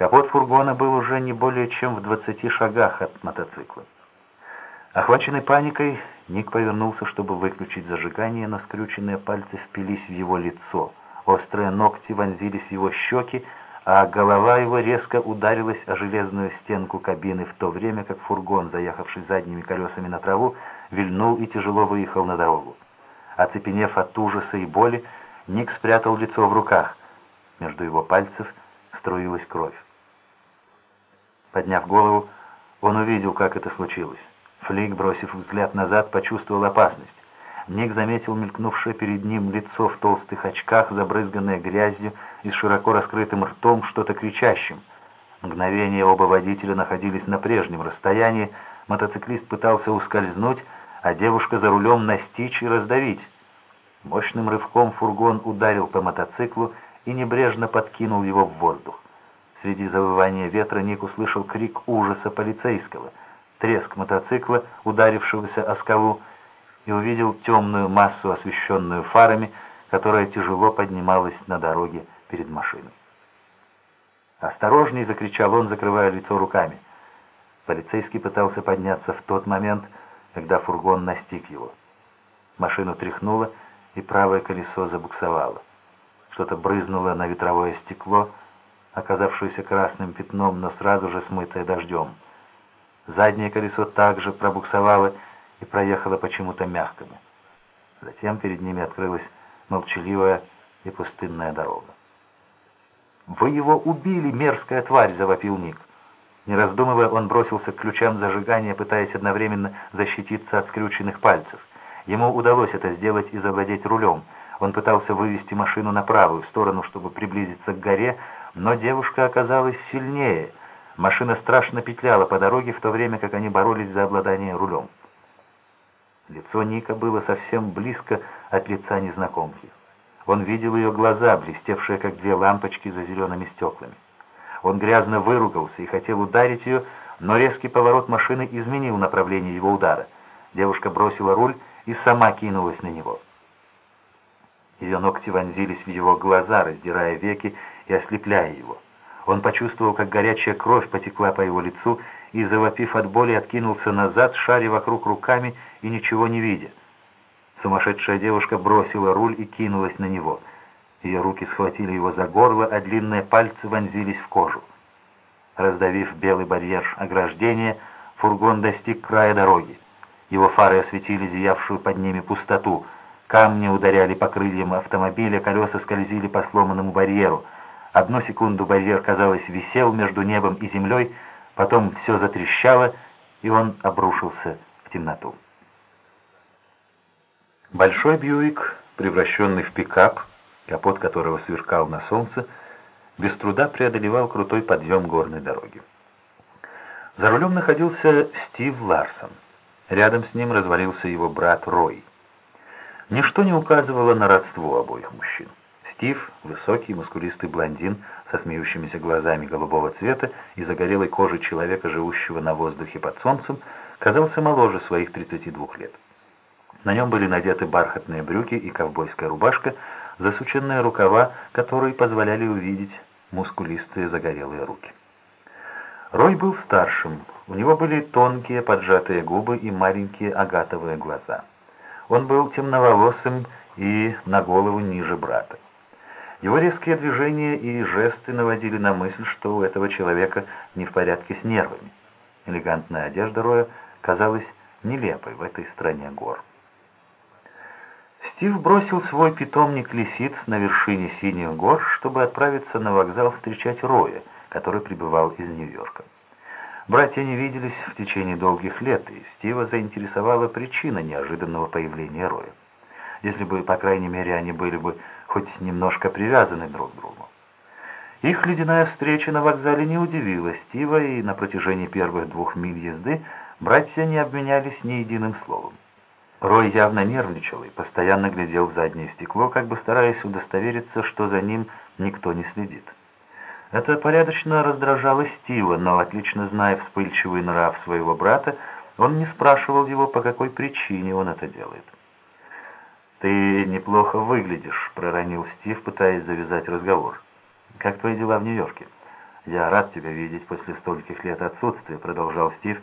Капот фургона был уже не более чем в двадцати шагах от мотоцикла. Охваченный паникой, Ник повернулся, чтобы выключить зажигание, но скрюченные пальцы впились в его лицо. Острые ногти вонзились в его щеки, а голова его резко ударилась о железную стенку кабины, в то время как фургон, заехавший задними колесами на траву, вильнул и тяжело выехал на дорогу. Оцепенев от ужаса и боли, Ник спрятал лицо в руках. Между его пальцев струилась кровь. Подняв голову, он увидел, как это случилось. Флик, бросив взгляд назад, почувствовал опасность. Ник заметил мелькнувшее перед ним лицо в толстых очках, забрызганное грязью и с широко раскрытым ртом, что-то кричащим. Мгновение оба водителя находились на прежнем расстоянии, мотоциклист пытался ускользнуть, а девушка за рулем настичь и раздавить. Мощным рывком фургон ударил по мотоциклу и небрежно подкинул его в воздух. Среди завывания ветра Ник услышал крик ужаса полицейского, треск мотоцикла, ударившегося о скалу, и увидел темную массу, освещенную фарами, которая тяжело поднималась на дороге перед машиной. «Осторожней!» — закричал он, закрывая лицо руками. Полицейский пытался подняться в тот момент, когда фургон настиг его. Машину тряхнуло, и правое колесо забуксовало. Что-то брызнуло на ветровое стекло, оказавшееся красным пятном, но сразу же смытое дождем. Заднее колесо также пробуксовало и проехало почему-то мягкому. Затем перед ними открылась молчаливая и пустынная дорога. «Вы его убили, мерзкая тварь!» — завопил Ник. Не раздумывая, он бросился к ключам зажигания, пытаясь одновременно защититься от скрюченных пальцев. Ему удалось это сделать и завладеть рулем. Он пытался вывести машину на правую сторону, чтобы приблизиться к горе, но девушка оказалась сильнее. Машина страшно петляла по дороге, в то время как они боролись за обладание рулем. Лицо Ника было совсем близко от лица незнакомки. Он видел ее глаза, блестевшие как две лампочки за зелеными стеклами. Он грязно выругался и хотел ударить ее, но резкий поворот машины изменил направление его удара. Девушка бросила руль и сама кинулась на него. Ее ногти вонзились в его глаза, раздирая веки и ослепляя его. Он почувствовал, как горячая кровь потекла по его лицу и, завопив от боли, откинулся назад, шаря вокруг руками и ничего не видя. Сумасшедшая девушка бросила руль и кинулась на него. Ее руки схватили его за горло, а длинные пальцы вонзились в кожу. Раздавив белый барьер ограждения, фургон достиг края дороги. Его фары осветили зиявшую под ними пустоту. Камни ударяли по крыльям автомобиля, колеса скользили по сломанному барьеру. Одну секунду барьер, казалось, висел между небом и землей, потом все затрещало, и он обрушился в темноту. Большой Бьюик, превращенный в пикап, капот которого сверкал на солнце, без труда преодолевал крутой подъем горной дороги. За рулем находился Стив Ларсон. Рядом с ним развалился его брат Рой. Ничто не указывало на родство обоих мужчин. Стив, высокий, мускулистый блондин со смеющимися глазами голубого цвета и загорелой кожей человека, живущего на воздухе под солнцем, казался моложе своих 32 лет. На нем были надеты бархатные брюки и ковбойская рубашка, засученные рукава, которые позволяли увидеть мускулистые загорелые руки. Рой был старшим, у него были тонкие поджатые губы и маленькие агатовые глаза. Он был темноволосым и на голову ниже брата. Его резкие движения и жесты наводили на мысль, что у этого человека не в порядке с нервами. Элегантная одежда Роя казалась нелепой в этой стране гор. Стив бросил свой питомник лисиц на вершине Синих гор, чтобы отправиться на вокзал встречать Роя, который прибывал из Нью-Йорка. Братья не виделись в течение долгих лет, и Стива заинтересовала причина неожиданного появления Роя. Если бы, по крайней мере, они были бы хоть немножко привязаны друг к другу. Их ледяная встреча на вокзале не удивила Стива, и на протяжении первых двух миль езды братья не обменялись ни единым словом. Рой явно нервничал и постоянно глядел в заднее стекло, как бы стараясь удостовериться, что за ним никто не следит. Это порядочно раздражало Стива, но, отлично зная вспыльчивый нрав своего брата, он не спрашивал его, по какой причине он это делает. «Ты неплохо выглядишь», — проронил Стив, пытаясь завязать разговор. «Как твои дела в Нью-Йорке?» «Я рад тебя видеть после стольких лет отсутствия», — продолжал Стив,